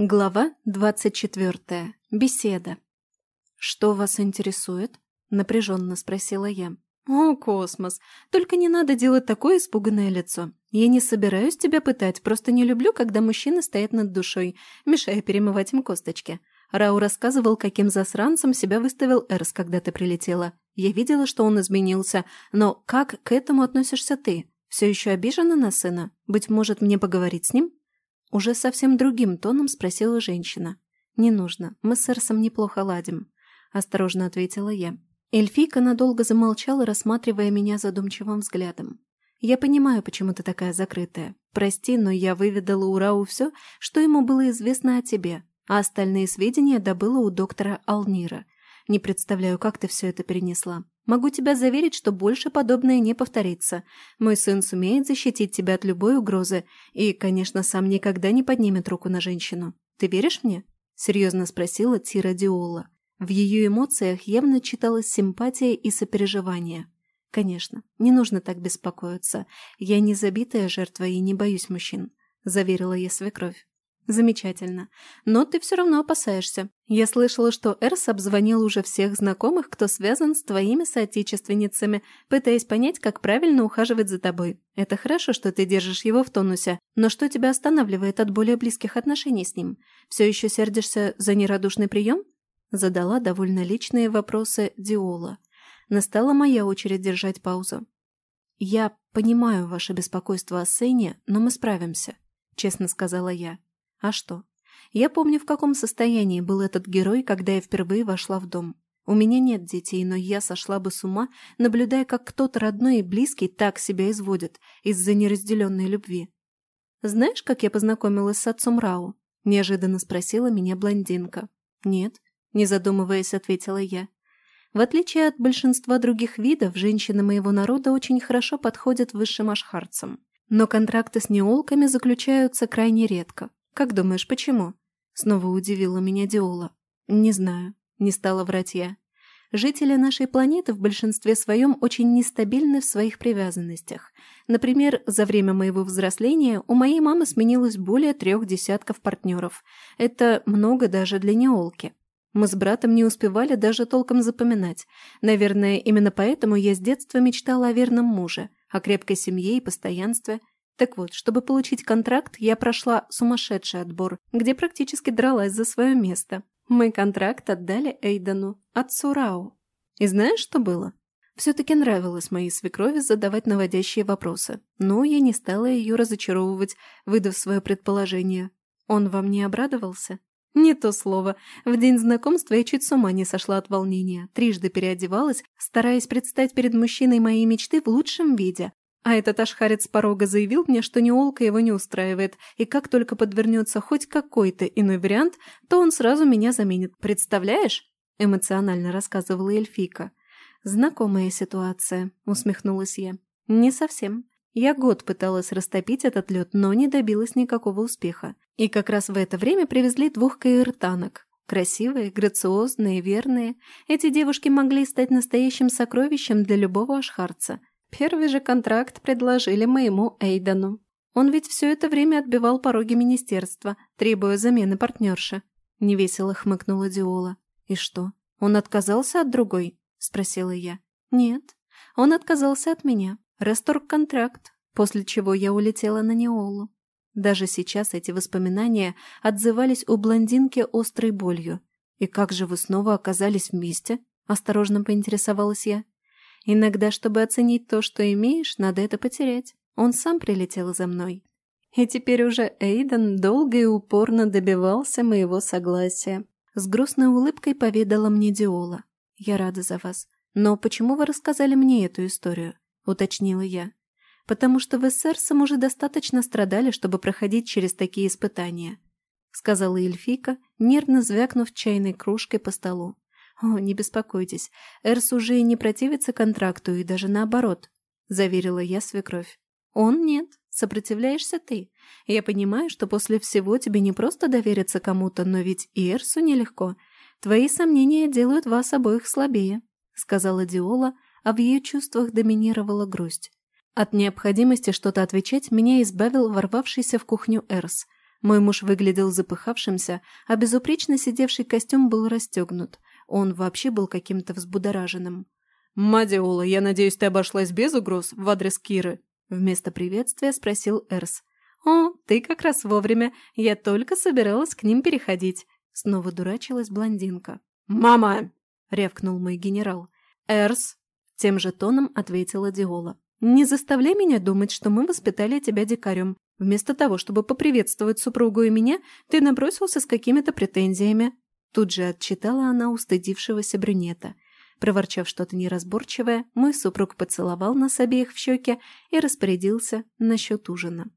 Глава 24. Беседа. «Что вас интересует?» – напряженно спросила я. «О, космос! Только не надо делать такое испуганное лицо. Я не собираюсь тебя пытать, просто не люблю, когда мужчины стоят над душой, мешая перемывать им косточки. Рау рассказывал, каким засранцем себя выставил Эрс, когда ты прилетела. Я видела, что он изменился, но как к этому относишься ты? Все еще обижена на сына? Быть может, мне поговорить с ним?» Уже совсем другим тоном спросила женщина. «Не нужно, мы с Эрсом неплохо ладим», – осторожно ответила я. Эльфийка надолго замолчала, рассматривая меня задумчивым взглядом. «Я понимаю, почему ты такая закрытая. Прости, но я выведала у Рау все, что ему было известно о тебе, а остальные сведения добыла у доктора Алнира. Не представляю, как ты все это перенесла. Могу тебя заверить, что больше подобное не повторится. Мой сын сумеет защитить тебя от любой угрозы и, конечно, сам никогда не поднимет руку на женщину. Ты веришь мне?» – серьезно спросила Тира Диола. В ее эмоциях явно читалась симпатия и сопереживание. «Конечно, не нужно так беспокоиться. Я не забитая жертва и не боюсь мужчин», – заверила я свекровь. Замечательно. Но ты все равно опасаешься. Я слышала, что Эрс обзвонил уже всех знакомых, кто связан с твоими соотечественницами, пытаясь понять, как правильно ухаживать за тобой. Это хорошо, что ты держишь его в тонусе, но что тебя останавливает от более близких отношений с ним? Все еще сердишься за нерадушный прием? Задала довольно личные вопросы Диола. Настала моя очередь держать паузу. «Я понимаю ваше беспокойство о сцене, но мы справимся», — честно сказала я. А что? Я помню, в каком состоянии был этот герой, когда я впервые вошла в дом. У меня нет детей, но я сошла бы с ума, наблюдая, как кто-то родной и близкий так себя изводит из-за неразделенной любви. «Знаешь, как я познакомилась с отцом Рау?» – неожиданно спросила меня блондинка. «Нет», – не задумываясь, ответила я. В отличие от большинства других видов, женщины моего народа очень хорошо подходят высшим ашхарцам. Но контракты с неолками заключаются крайне редко. «Как думаешь, почему?» Снова удивила меня Диола. «Не знаю», — не стала врать я. Жители нашей планеты в большинстве своем очень нестабильны в своих привязанностях. Например, за время моего взросления у моей мамы сменилось более трех десятков партнеров. Это много даже для неолки. Мы с братом не успевали даже толком запоминать. Наверное, именно поэтому я с детства мечтала о верном муже, о крепкой семье и постоянстве – так вот, чтобы получить контракт, я прошла сумасшедший отбор, где практически дралась за свое место. Мой контракт отдали Эйдану, отцу Рау. И знаешь, что было? Все-таки нравилось моей свекрови задавать наводящие вопросы, но я не стала ее разочаровывать, выдав свое предположение. Он вам не обрадовался? Не то слово. В день знакомства я чуть с ума не сошла от волнения. Трижды переодевалась, стараясь предстать перед мужчиной моей мечты в лучшем виде, а этот ашхарец с порога заявил мне, что неолка его не устраивает, и как только подвернется хоть какой-то иной вариант, то он сразу меня заменит. Представляешь? Эмоционально рассказывала эльфийка. «Знакомая ситуация», — усмехнулась я. «Не совсем. Я год пыталась растопить этот лед, но не добилась никакого успеха. И как раз в это время привезли двух каиртанок. Красивые, грациозные, верные. Эти девушки могли стать настоящим сокровищем для любого ашхарца. Первый же контракт предложили моему Эйдану. Он ведь все это время отбивал пороги министерства, требуя замены партнерши. Невесело хмыкнула Диола. «И что, он отказался от другой?» – спросила я. «Нет, он отказался от меня. Расторг контракт, после чего я улетела на Неолу. Даже сейчас эти воспоминания отзывались у блондинки острой болью. «И как же вы снова оказались вместе?» – осторожно поинтересовалась я. Иногда, чтобы оценить то, что имеешь, надо это потерять. Он сам прилетел за мной. И теперь уже Эйден долго и упорно добивался моего согласия. С грустной улыбкой поведала мне Диола. «Я рада за вас. Но почему вы рассказали мне эту историю?» — уточнила я. «Потому что вы с Эрсом уже достаточно страдали, чтобы проходить через такие испытания», — сказала эльфийка, нервно звякнув чайной кружкой по столу. «О, не беспокойтесь, Эрс уже не противится контракту и даже наоборот», — заверила я свекровь. «Он нет, сопротивляешься ты. Я понимаю, что после всего тебе не просто довериться кому-то, но ведь и Эрсу нелегко. Твои сомнения делают вас обоих слабее», — сказала Диола, а в ее чувствах доминировала грусть. От необходимости что-то отвечать меня избавил ворвавшийся в кухню Эрс. Мой муж выглядел запыхавшимся, а безупречно сидевший костюм был расстегнут. Он вообще был каким-то взбудораженным. «Мадиола, я надеюсь, ты обошлась без угроз в адрес Киры?» Вместо приветствия спросил Эрс. «О, ты как раз вовремя. Я только собиралась к ним переходить». Снова дурачилась блондинка. «Мама!» — рявкнул мой генерал. «Эрс!» — тем же тоном ответила Диола. «Не заставляй меня думать, что мы воспитали тебя дикарем. Вместо того, чтобы поприветствовать супругу и меня, ты набросился с какими-то претензиями». Тут же отчитала она устыдившегося брюнета. Проворчав что-то неразборчивое, мой супруг поцеловал нас обеих в щеки и распорядился насчет ужина.